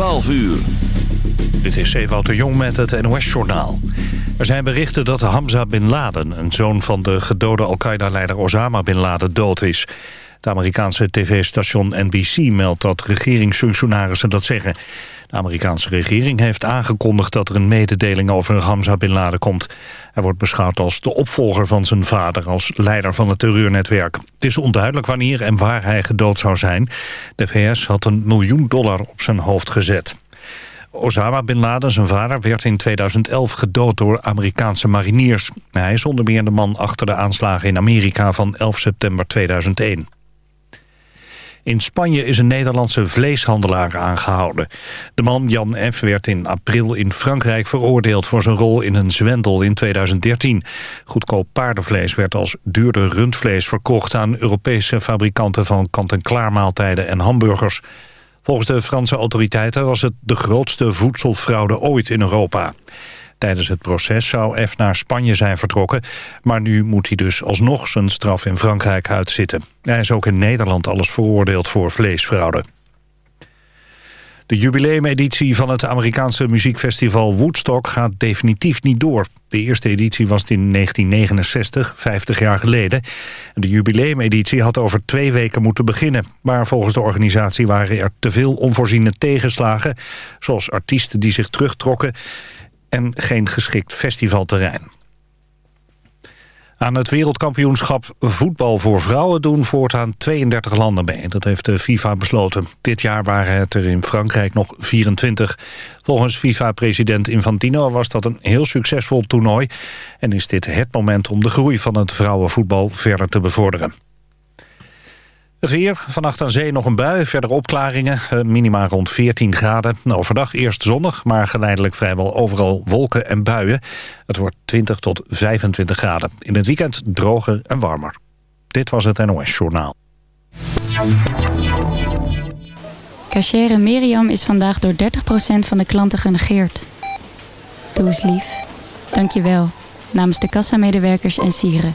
12 uur. Dit is Ewout de Jong met het NOS-journaal. Er zijn berichten dat Hamza Bin Laden, een zoon van de gedode Al-Qaeda-leider Osama Bin Laden, dood is. Het Amerikaanse tv-station NBC meldt dat regeringsfunctionarissen dat zeggen. De Amerikaanse regering heeft aangekondigd dat er een mededeling over Hamza Bin Laden komt. Hij wordt beschouwd als de opvolger van zijn vader als leider van het terreurnetwerk. Het is onduidelijk wanneer en waar hij gedood zou zijn. De VS had een miljoen dollar op zijn hoofd gezet. Osama Bin Laden, zijn vader, werd in 2011 gedood door Amerikaanse mariniers. Hij is onder meer de man achter de aanslagen in Amerika van 11 september 2001. In Spanje is een Nederlandse vleeshandelaar aangehouden. De man Jan F. werd in april in Frankrijk veroordeeld... voor zijn rol in een zwendel in 2013. Goedkoop paardenvlees werd als duurder rundvlees verkocht... aan Europese fabrikanten van kant-en-klaar maaltijden en hamburgers. Volgens de Franse autoriteiten was het de grootste voedselfraude ooit in Europa. Tijdens het proces zou F naar Spanje zijn vertrokken... maar nu moet hij dus alsnog zijn straf in Frankrijk uitzitten. Hij is ook in Nederland alles veroordeeld voor vleesfraude. De jubileumeditie van het Amerikaanse muziekfestival Woodstock gaat definitief niet door. De eerste editie was in 1969, 50 jaar geleden. De jubileumeditie had over twee weken moeten beginnen. Maar volgens de organisatie waren er te veel onvoorziene tegenslagen... zoals artiesten die zich terugtrokken en geen geschikt festivalterrein. Aan het wereldkampioenschap voetbal voor vrouwen doen voortaan 32 landen mee. Dat heeft de FIFA besloten. Dit jaar waren het er in Frankrijk nog 24. Volgens FIFA-president Infantino was dat een heel succesvol toernooi... en is dit het moment om de groei van het vrouwenvoetbal verder te bevorderen. Het weer, vannacht aan zee nog een bui, verder opklaringen. Eh, minima rond 14 graden. Overdag eerst zonnig, maar geleidelijk vrijwel overal wolken en buien. Het wordt 20 tot 25 graden. In het weekend droger en warmer. Dit was het NOS Journaal. Cachere Miriam is vandaag door 30% van de klanten genegeerd. Doe eens lief. Dank je wel. Namens de kassamedewerkers en sieren.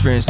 Entrance.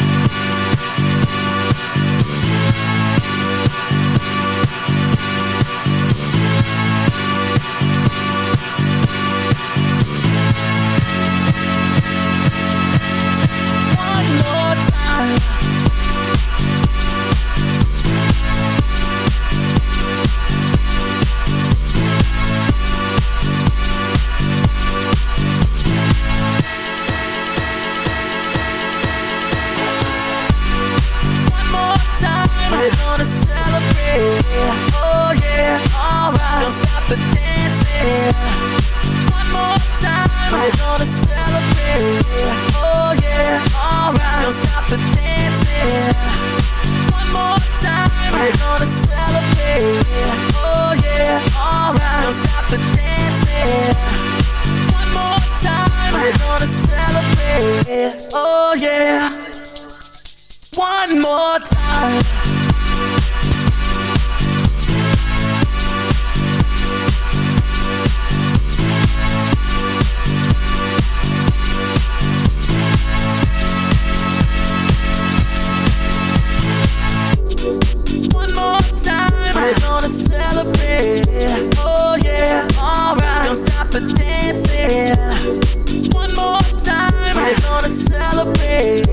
celebrate. One more time, we're gonna celebrate.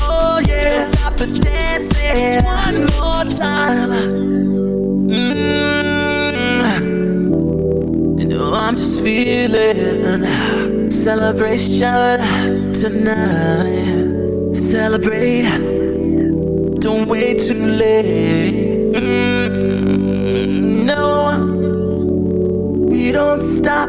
Oh yeah, don't stop the dancing. One more time. Mm. Oh, I'm just feeling celebration tonight. Celebrate. Don't wait too late. Mm. No, we don't stop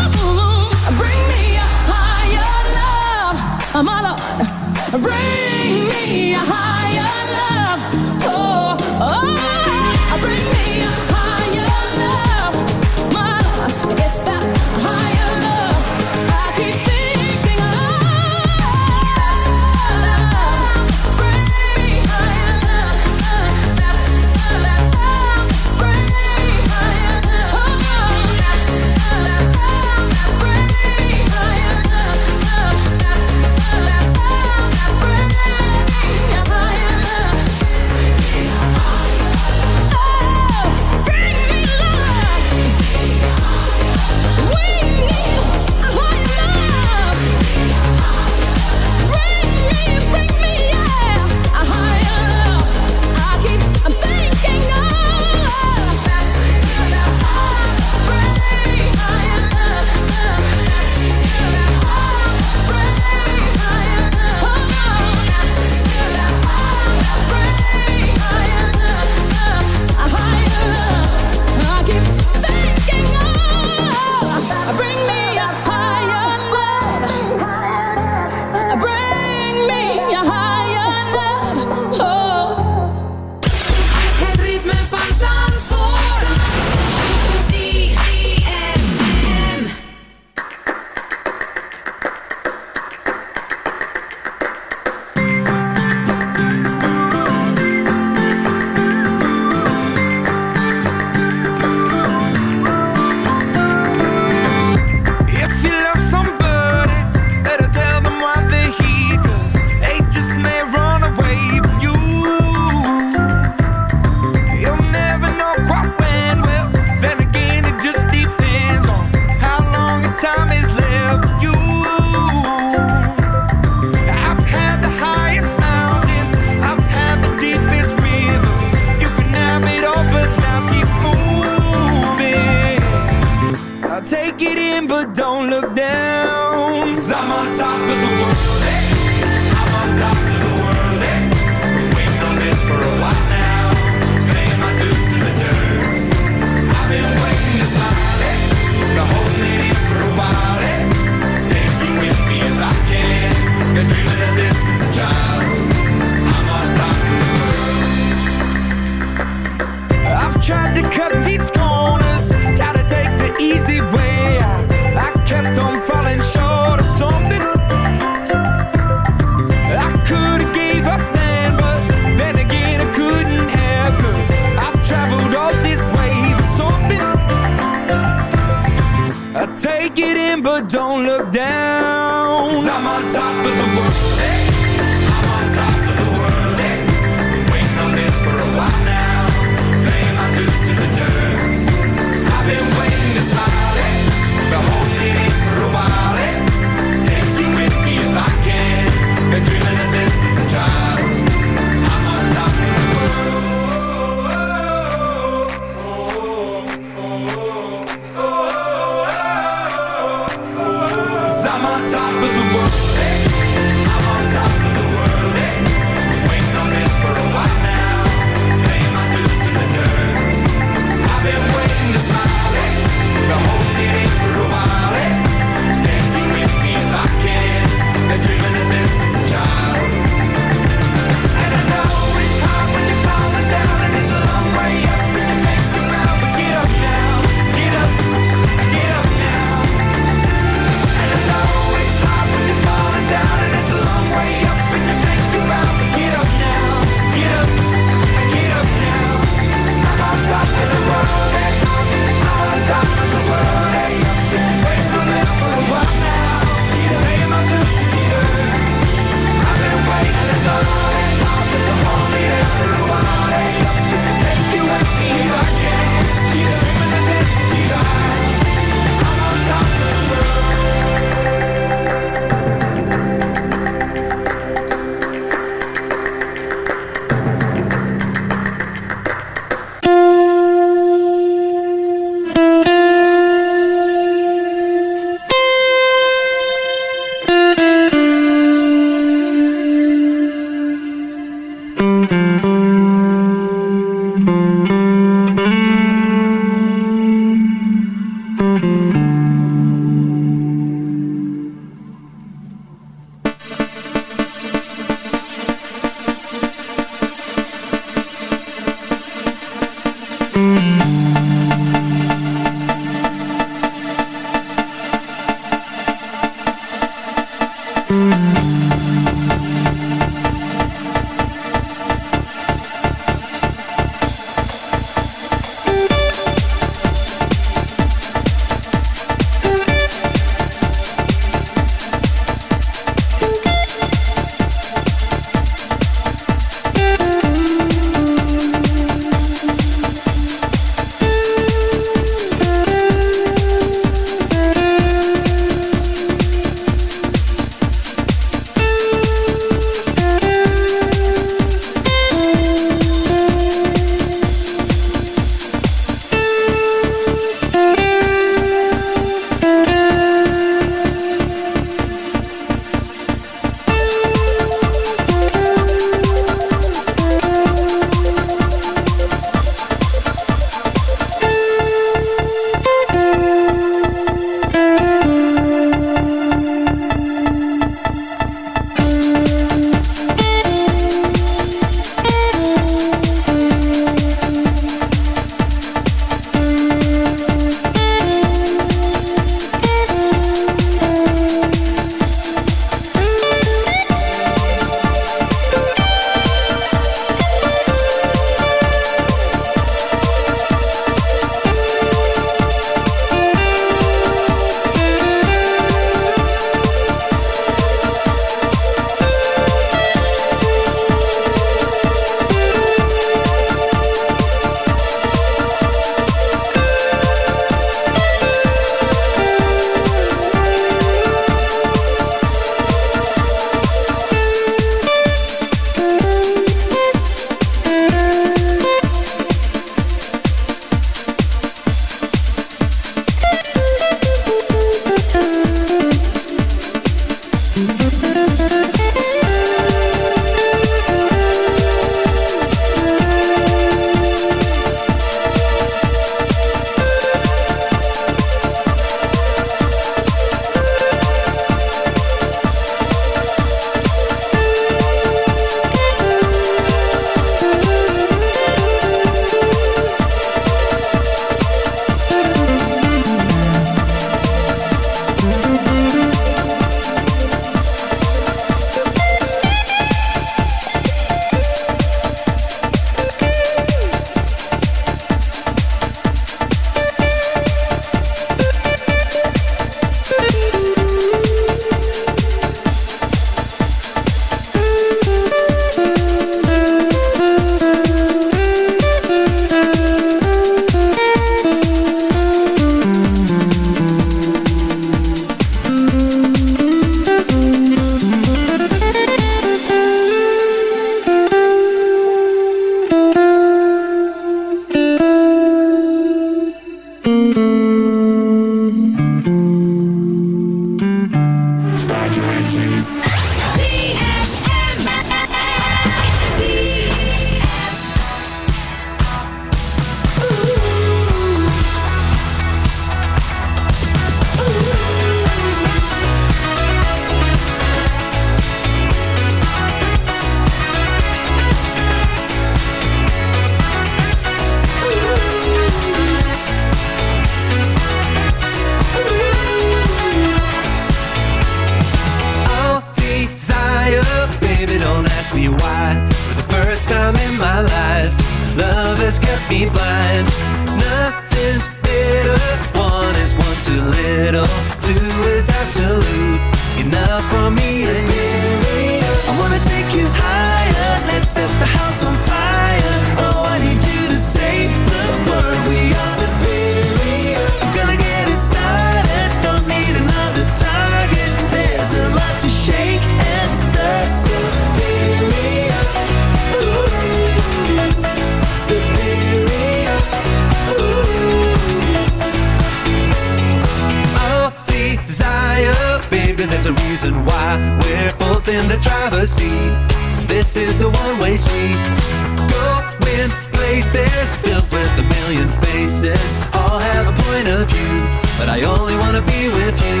only wanna be with you.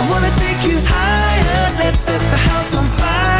I wanna take you higher. Let's set the house on fire